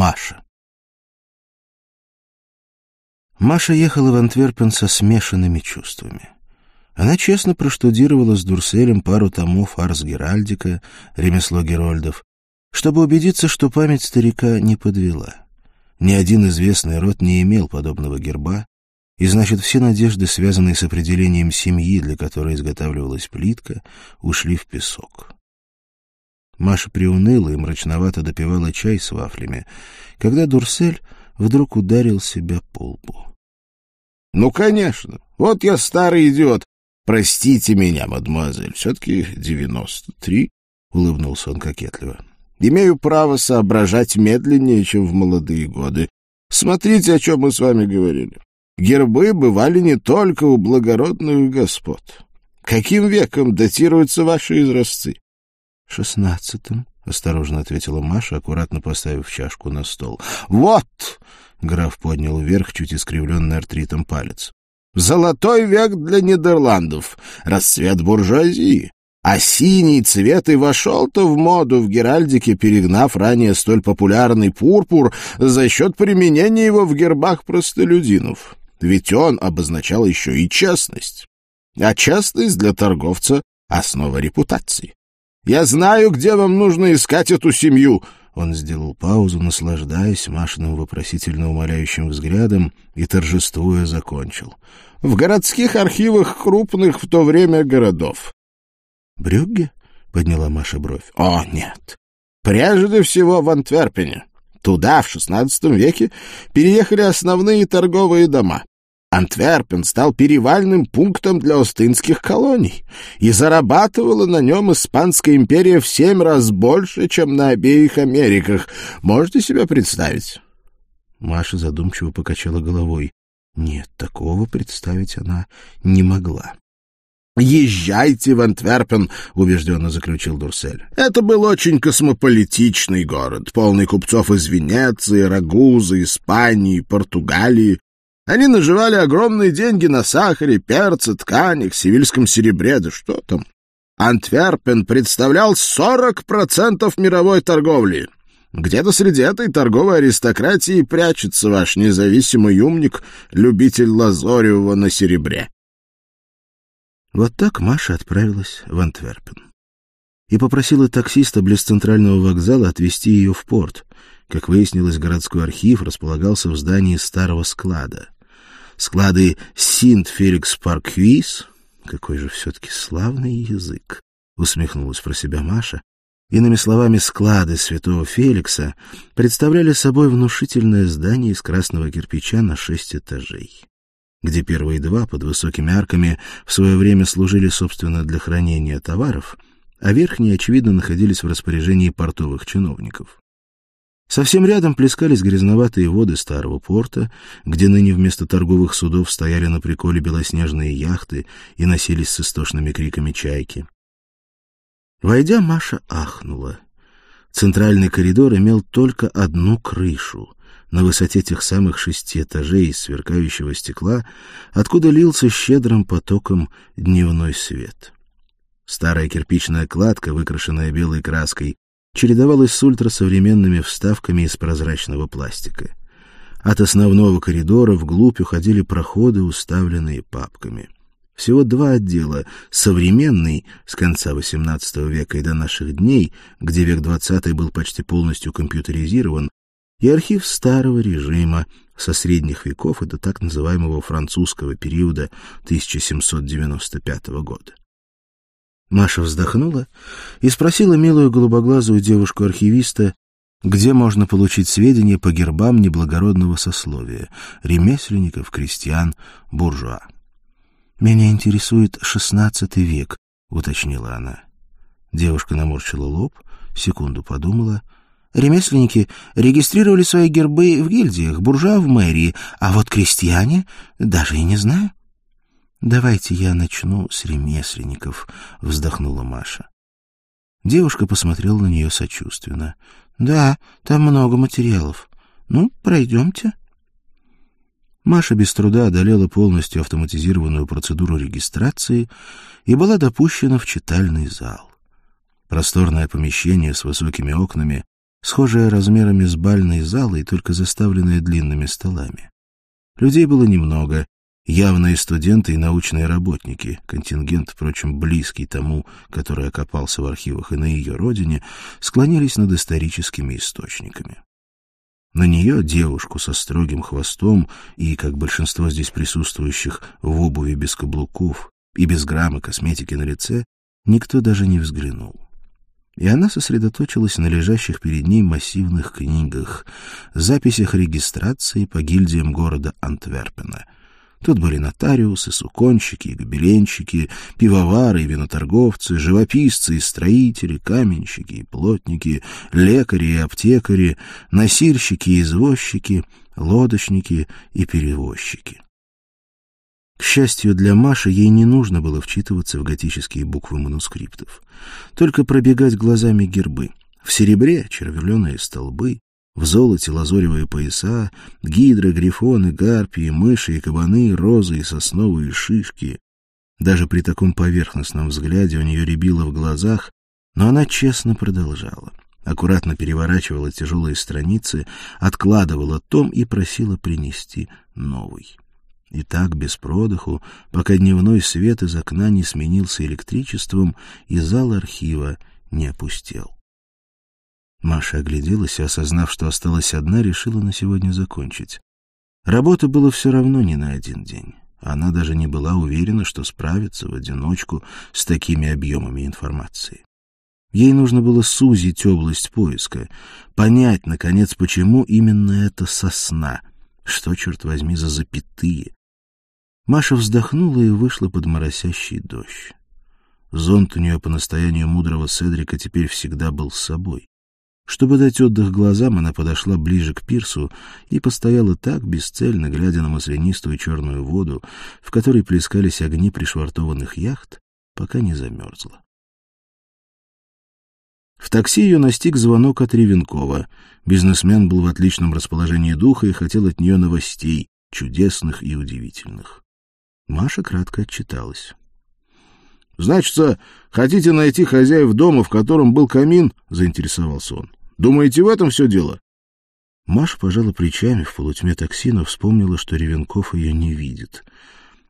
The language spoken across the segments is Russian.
Маша. Маша ехала в Антверпен со смешанными чувствами. Она честно проштудировала с Дурселем пару томов Арс Геральдика, ремесло Герольдов, чтобы убедиться, что память старика не подвела. Ни один известный род не имел подобного герба, и значит, все надежды, связанные с определением семьи, для которой изготавливалась плитка, ушли в песок. Маша приуныла и мрачновато допивала чай с вафлями, когда Дурсель вдруг ударил себя по лбу. — Ну, конечно. Вот я старый идиот. Простите меня, мадемуазель, все-таки девяносто три, — улыбнулся он кокетливо. — Имею право соображать медленнее, чем в молодые годы. Смотрите, о чем мы с вами говорили. Гербы бывали не только у благородных господ. Каким веком датируются ваши изразцы? — Шестнадцатым, — осторожно ответила Маша, аккуратно поставив чашку на стол. — Вот! — граф поднял вверх чуть искривленный артритом палец. — Золотой век для Нидерландов, расцвет буржуазии. А синий цвет и вошел-то в моду в Геральдике, перегнав ранее столь популярный пурпур за счет применения его в гербах простолюдинов. Ведь он обозначал еще и честность. А честность для торговца — основа репутации. Я знаю, где вам нужно искать эту семью. Он сделал паузу, наслаждаясь Машиным вопросительно умоляющим взглядом и, торжествуя, закончил. В городских архивах крупных в то время городов. «Брюгге?» — подняла Маша бровь. «О, нет. Прежде всего в Антверпене. Туда в XVI веке переехали основные торговые дома. Антверпен стал перевальным пунктом для остынских колоний, и зарабатывала на нем Испанская империя в семь раз больше, чем на обеих Америках. Можете себе представить? Маша задумчиво покачала головой. Нет, такого представить она не могла. «Езжайте в Антверпен», — убежденно заключил Дурсель. «Это был очень космополитичный город, полный купцов из Венеции, Рагузы, Испании, Португалии. Они наживали огромные деньги на сахаре, перце, тканях, сивильском серебре, да что там. Антверпен представлял 40% мировой торговли. Где-то среди этой торговой аристократии прячется ваш независимый умник, любитель лазоревого на серебре. Вот так Маша отправилась в Антверпен. И попросила таксиста близ центрального вокзала отвезти ее в порт. Как выяснилось, городской архив располагался в здании старого склада склады Синт-Феликс-Парквиз. Какой же все-таки славный язык! Усмехнулась про себя Маша. Иными словами, склады святого Феликса представляли собой внушительное здание из красного кирпича на шесть этажей, где первые два под высокими арками в свое время служили, собственно, для хранения товаров, а верхние, очевидно, находились в распоряжении портовых чиновников. Совсем рядом плескались грязноватые воды старого порта, где ныне вместо торговых судов стояли на приколе белоснежные яхты и носились с истошными криками чайки. Войдя, Маша ахнула. Центральный коридор имел только одну крышу, на высоте тех самых шести этажей из сверкающего стекла, откуда лился щедрым потоком дневной свет. Старая кирпичная кладка, выкрашенная белой краской, чередовалась с ультрасовременными вставками из прозрачного пластика. От основного коридора вглубь уходили проходы, уставленные папками. Всего два отдела — современный, с конца XVIII века и до наших дней, где век XX был почти полностью компьютеризирован, и архив старого режима со средних веков и до так называемого французского периода 1795 года. Маша вздохнула и спросила милую голубоглазую девушку-архивиста, где можно получить сведения по гербам неблагородного сословия — ремесленников, крестьян, буржуа. «Меня интересует шестнадцатый век», — уточнила она. Девушка наморщила лоб, секунду подумала. «Ремесленники регистрировали свои гербы в гильдиях, буржуа в мэрии, а вот крестьяне даже и не знаю». «Давайте я начну с ремесленников», — вздохнула Маша. Девушка посмотрела на нее сочувственно. «Да, там много материалов. Ну, пройдемте». Маша без труда одолела полностью автоматизированную процедуру регистрации и была допущена в читальный зал. Просторное помещение с высокими окнами схожая размерами с бальной залой, только заставленная длинными столами. Людей было немного, явные студенты и научные работники, контингент, впрочем, близкий тому, который окопался в архивах и на ее родине, склонились над историческими источниками. На нее, девушку со строгим хвостом и, как большинство здесь присутствующих, в обуви без каблуков и без грамма косметики на лице, никто даже не взглянул. И она сосредоточилась на лежащих перед ней массивных книгах, записях регистрации по гильдиям города Антверпена — Тут были нотариусы, суконщики и гобеленщики, пивовары и виноторговцы, живописцы и строители, каменщики и плотники, лекари и аптекари, носильщики и извозчики, лодочники и перевозчики. К счастью для Маши, ей не нужно было вчитываться в готические буквы манускриптов. Только пробегать глазами гербы. В серебре червленые столбы, в золоте лазоревые пояса, гидры, грифоны, гарпии, мыши и кабаны, розы и сосновые шишки. Даже при таком поверхностном взгляде у нее рябило в глазах, но она честно продолжала. Аккуратно переворачивала тяжелые страницы, откладывала том и просила принести новый. И так, без продыху, пока дневной свет из окна не сменился электричеством и зал архива не опустел. Маша огляделась и, осознав, что осталась одна, решила на сегодня закончить. Работы было все равно не на один день. Она даже не была уверена, что справится в одиночку с такими объемами информации. Ей нужно было сузить область поиска, понять, наконец, почему именно это сосна, что, черт возьми, за запятые. Маша вздохнула и вышла под моросящий дождь. Зонт у нее по настоянию мудрого Седрика теперь всегда был с собой. Чтобы дать отдых глазам, она подошла ближе к пирсу и постояла так, бесцельно глядя на маслянистую черную воду, в которой плескались огни пришвартованных яхт, пока не замерзла. В такси ее настиг звонок от Ревенкова. Бизнесмен был в отличном расположении духа и хотел от нее новостей, чудесных и удивительных. Маша кратко отчиталась. — Значит, хотите найти хозяев дома, в котором был камин? — заинтересовался он. Думаете, в этом все дело? Маша пожала плечами в полутьме такси, вспомнила, что Ревенков ее не видит.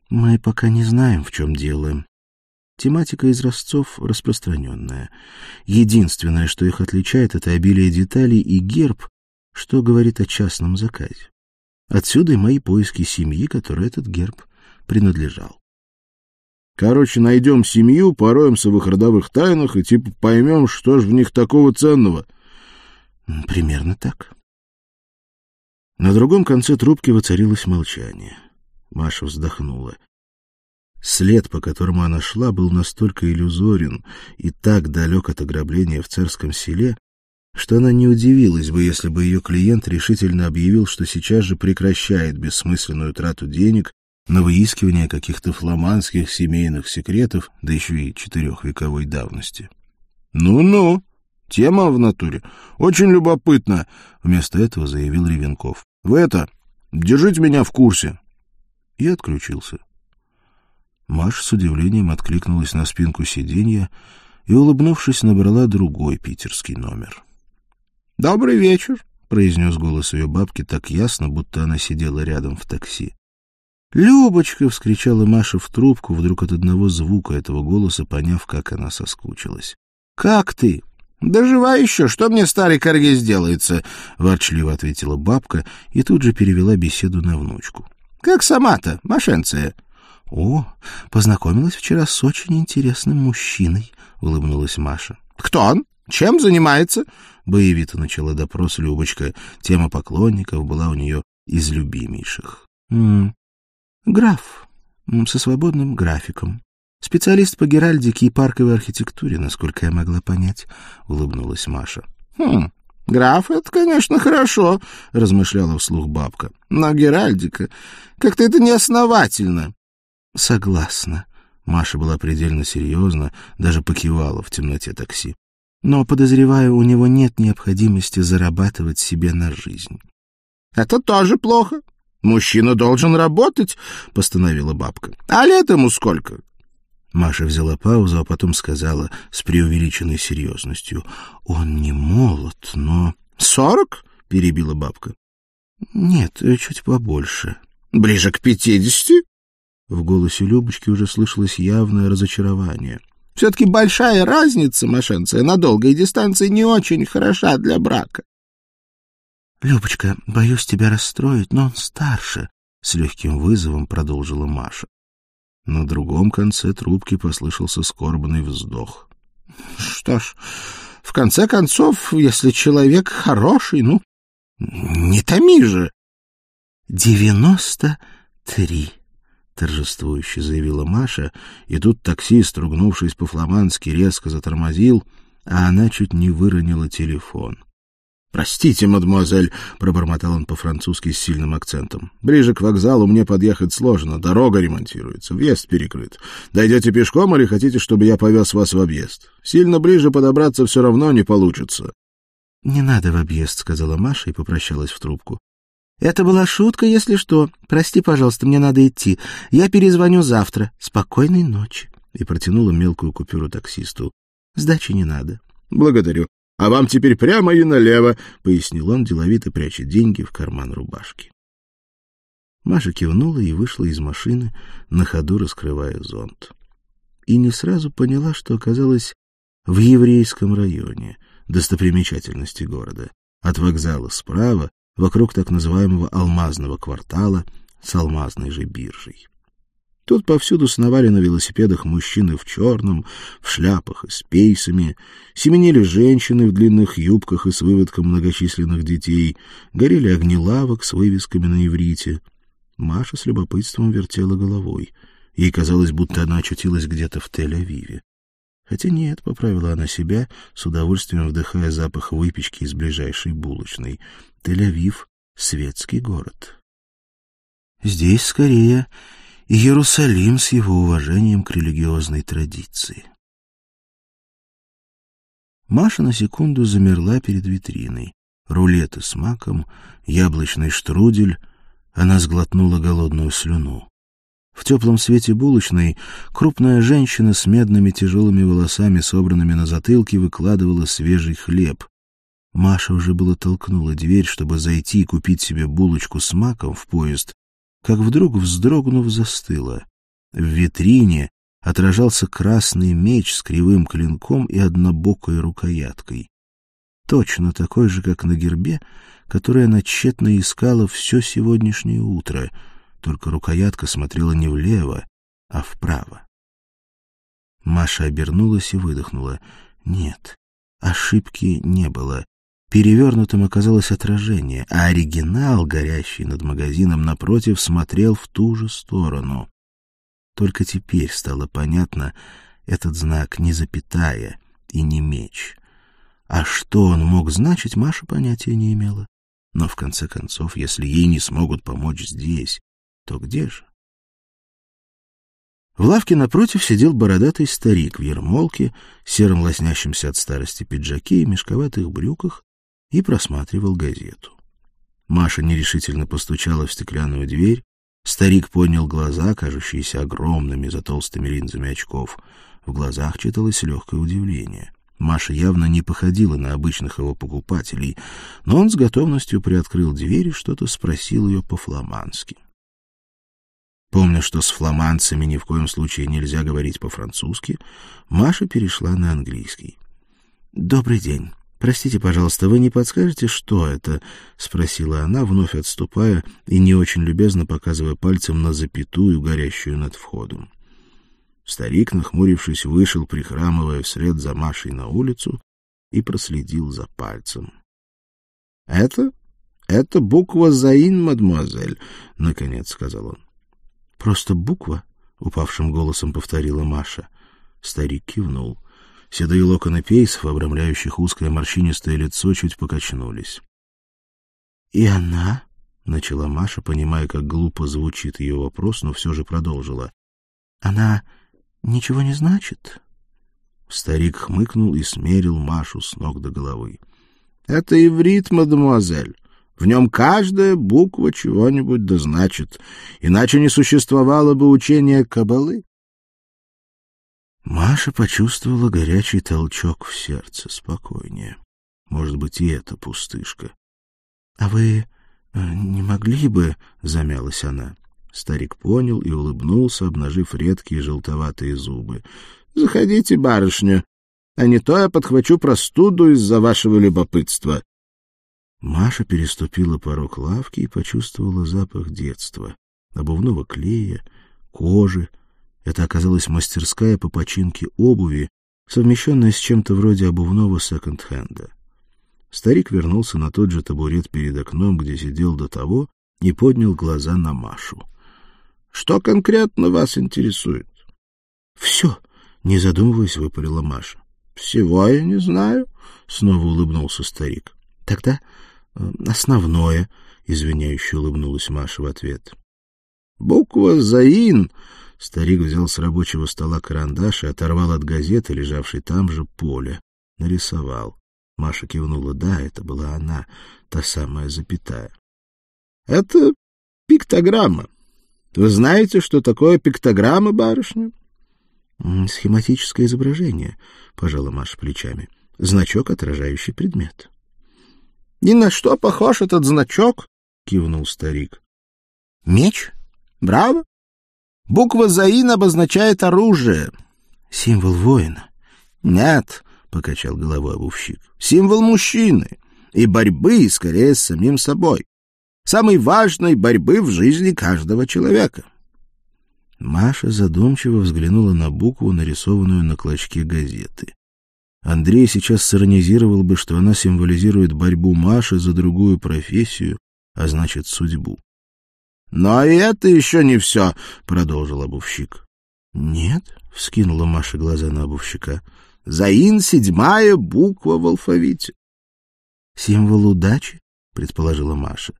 Мы пока не знаем, в чем дело. Тематика из Ростцов распространенная. Единственное, что их отличает, это обилие деталей и герб, что говорит о частном заказе. Отсюда и мои поиски семьи, которой этот герб принадлежал. Короче, найдем семью, пороемся в их родовых тайнах и типа поймем, что ж в них такого ценного — Примерно так. На другом конце трубки воцарилось молчание. Маша вздохнула. След, по которому она шла, был настолько иллюзорен и так далек от ограбления в царском селе, что она не удивилась бы, если бы ее клиент решительно объявил, что сейчас же прекращает бессмысленную трату денег на выискивание каких-то фламандских семейных секретов, да еще и четырехвековой давности. «Ну-ну», Тема в натуре. Очень любопытно, вместо этого заявил Ревенков. Вы это, держите меня в курсе. И отключился. Маша с удивлением откликнулась на спинку сиденья и, улыбнувшись, набрала другой питерский номер. «Добрый вечер», — произнес голос ее бабки так ясно, будто она сидела рядом в такси. «Любочка!» — вскричала Маша в трубку, вдруг от одного звука этого голоса, поняв, как она соскучилась. «Как ты?» «Да жива еще, что мне старый корге сделается?» — ворчливо ответила бабка и тут же перевела беседу на внучку. «Как сама-то, Машенция?» «О, познакомилась вчера с очень интересным мужчиной», — улыбнулась Маша. «Кто он? Чем занимается?» — боевито начала допрос Любочка. Тема поклонников была у нее из любимейших. «М -м, «Граф, со свободным графиком. Специалист по геральдике и парковой архитектуре, насколько я могла понять, — улыбнулась Маша. — Хм, граф, это, конечно, хорошо, — размышляла вслух бабка. — Но геральдика, как-то это неосновательно. — Согласна. Маша была предельно серьезна, даже покивала в темноте такси. Но, подозреваю, у него нет необходимости зарабатывать себе на жизнь. — Это тоже плохо. Мужчина должен работать, — постановила бабка. — А лет ему сколько? Маша взяла паузу, а потом сказала с преувеличенной серьезностью. «Он не молод, но...» Сорок? — перебила бабка. — Нет, чуть побольше. — Ближе к пятидесяти? В голосе Любочки уже слышалось явное разочарование. — Все-таки большая разница, Машенция, на долгой дистанции не очень хороша для брака. — Любочка, боюсь тебя расстроить, но он старше, — с легким вызовом продолжила Маша. На другом конце трубки послышался скорбный вздох. — Что ж, в конце концов, если человек хороший, ну, не томи же. — Девяносто три, — торжествующе заявила Маша, и тут таксист, ругнувшись по-фламандски, резко затормозил, а она чуть не выронила телефон. — «Простите, мадемуазель», — пробормотал он по-французски с сильным акцентом. «Ближе к вокзалу мне подъехать сложно, дорога ремонтируется, въезд перекрыт. Дойдете пешком или хотите, чтобы я повез вас в объезд? Сильно ближе подобраться все равно не получится». «Не надо в объезд», — сказала Маша и попрощалась в трубку. «Это была шутка, если что. Прости, пожалуйста, мне надо идти. Я перезвоню завтра. Спокойной ночи». И протянула мелкую купюру таксисту. «Сдачи не надо». «Благодарю а вам теперь прямо и налево, — пояснил он, деловито пряча деньги в карман рубашки. Маша кивнула и вышла из машины, на ходу раскрывая зонт. И не сразу поняла, что оказалась в еврейском районе, достопримечательности города. От вокзала справа, вокруг так называемого алмазного квартала с алмазной же биржей. Тут повсюду сновали на велосипедах мужчины в черном, в шляпах и с пейсами, семенили женщины в длинных юбках и с выводком многочисленных детей, горели огни лавок с вывесками на иврите. Маша с любопытством вертела головой. Ей казалось, будто она очутилась где-то в Тель-Авиве. Хотя нет, поправила она себя, с удовольствием вдыхая запах выпечки из ближайшей булочной. Тель-Авив — светский город. Здесь, скорее, Иерусалим с его уважением к религиозной традиции. Маша на секунду замерла перед витриной. Рулеты с маком, яблочный штрудель. Она сглотнула голодную слюну. В теплом свете булочной крупная женщина с медными тяжелыми волосами, собранными на затылке, выкладывала свежий хлеб. Маша уже было толкнула дверь, чтобы зайти и купить себе булочку с маком в поезд, как вдруг, вздрогнув, застыла. В витрине отражался красный меч с кривым клинком и однобокой рукояткой. Точно такой же, как на гербе, который она тщетно искала все сегодняшнее утро, только рукоятка смотрела не влево, а вправо. Маша обернулась и выдохнула. Нет, ошибки не было. Перевернутым оказалось отражение, а оригинал, горящий над магазином напротив, смотрел в ту же сторону. Только теперь стало понятно, этот знак не запятая и не меч. А что он мог значить, Маша понятия не имела. Но, в конце концов, если ей не смогут помочь здесь, то где же? В лавке напротив сидел бородатый старик в ермолке, сером лоснящемся от старости пиджаке и мешковатых брюках, и просматривал газету. Маша нерешительно постучала в стеклянную дверь. Старик поднял глаза, кажущиеся огромными за толстыми линзами очков. В глазах читалось легкое удивление. Маша явно не походила на обычных его покупателей, но он с готовностью приоткрыл дверь и что-то спросил ее по-фламандски. Помня, что с фламандцами ни в коем случае нельзя говорить по-французски, Маша перешла на английский. «Добрый день. «Простите, пожалуйста, вы не подскажете, что это?» — спросила она, вновь отступая и не очень любезно показывая пальцем на запятую, горящую над входом. Старик, нахмурившись, вышел, прихрамывая вслед за Машей на улицу, и проследил за пальцем. — Это? Это буква «Заин», мадемуазель, — наконец сказал он. — Просто буква? — упавшим голосом повторила Маша. Старик кивнул. — Седые локоны пейсов, обрамляющих узкое морщинистое лицо, чуть покачнулись. — И она? — начала Маша, понимая, как глупо звучит ее вопрос, но все же продолжила. — Она ничего не значит? Старик хмыкнул и смерил Машу с ног до головы. — Это иврит, мадемуазель. В нем каждая буква чего-нибудь да значит, иначе не существовало бы учения Кабалы. Маша почувствовала горячий толчок в сердце, спокойнее. Может быть, и это пустышка. — А вы э, не могли бы... — замялась она. Старик понял и улыбнулся, обнажив редкие желтоватые зубы. — Заходите, барышня, а не то я подхвачу простуду из-за вашего любопытства. Маша переступила порог лавки и почувствовала запах детства, обувного клея, кожи. Это оказалась мастерская по починке обуви, совмещенная с чем-то вроде обувного секонд-хенда. Старик вернулся на тот же табурет перед окном, где сидел до того, и поднял глаза на Машу. — Что конкретно вас интересует? — Все, — не задумываясь, выпалила Маша. — Всего я не знаю, — снова улыбнулся старик. — Тогда э, основное, — извиняюще улыбнулась Маша в ответ. — Буква «Заин» Старик взял с рабочего стола карандаш и оторвал от газеты, лежавшей там же, поле. Нарисовал. Маша кивнула. Да, это была она, та самая запятая. — Это пиктограмма. Вы знаете, что такое пиктограмма, барышня? — Схематическое изображение, — пожала Маша плечами. — Значок, отражающий предмет. — Ни на что похож этот значок, — кивнул старик. — Меч? — Браво! Буква «Заин» обозначает оружие. — Символ воина. — Нет, — покачал головой обувщик, — символ мужчины и борьбы, скорее, с самим собой. Самой важной борьбы в жизни каждого человека. Маша задумчиво взглянула на букву, нарисованную на клочке газеты. Андрей сейчас сиронизировал бы, что она символизирует борьбу Маши за другую профессию, а значит, судьбу. Но и это еще не все, — продолжил обувщик. — Нет, — вскинула Маша глаза на обувщика. — Заин — седьмая буква в алфавите. — Символ удачи, — предположила Маша.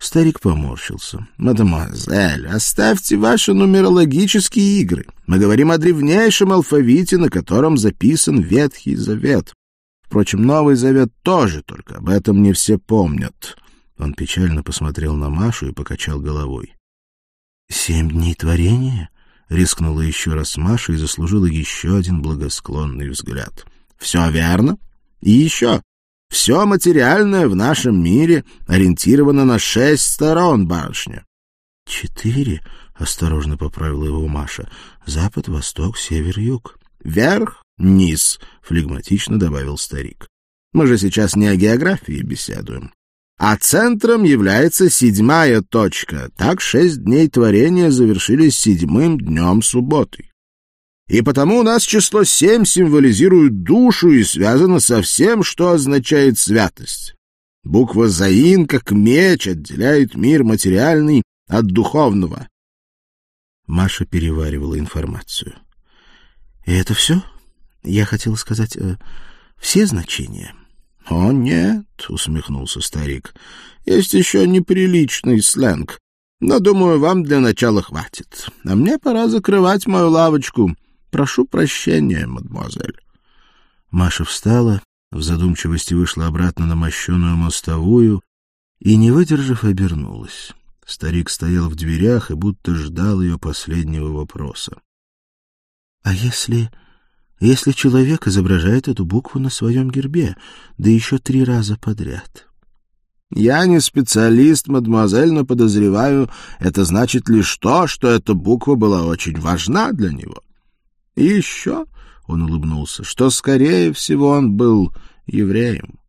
Старик поморщился. — Мадемуазель, оставьте ваши нумерологические игры. Мы говорим о древнейшем алфавите, на котором записан Ветхий Завет. Впрочем, Новый Завет тоже, только об этом не все помнят. Он печально посмотрел на Машу и покачал головой. «Семь дней творения?» — рискнула еще раз Маша и заслужила еще один благосклонный взгляд. «Все верно. И еще. Все материальное в нашем мире ориентировано на шесть сторон, барышня». «Четыре?» — осторожно поправила его Маша. «Запад, восток, север, юг». «Вверх, низ», — флегматично добавил старик. «Мы же сейчас не о географии беседуем а центром является седьмая точка. Так шесть дней творения завершились седьмым днем субботы. И потому у нас число семь символизирует душу и связано со всем, что означает святость. Буква «Заин» как меч отделяет мир материальный от духовного. Маша переваривала информацию. «И это все? Я хотела сказать, э, все значения?» — О, нет, — усмехнулся старик, — есть еще неприличный сленг. Но, думаю, вам для начала хватит. А мне пора закрывать мою лавочку. Прошу прощения, мадемуазель. Маша встала, в задумчивости вышла обратно на мощеную мостовую и, не выдержав, обернулась. Старик стоял в дверях и будто ждал ее последнего вопроса. — А если если человек изображает эту букву на своем гербе, да еще три раза подряд. Я не специалист, мадемуазель, но подозреваю, это значит лишь то, что эта буква была очень важна для него. И еще, — он улыбнулся, — что, скорее всего, он был евреем.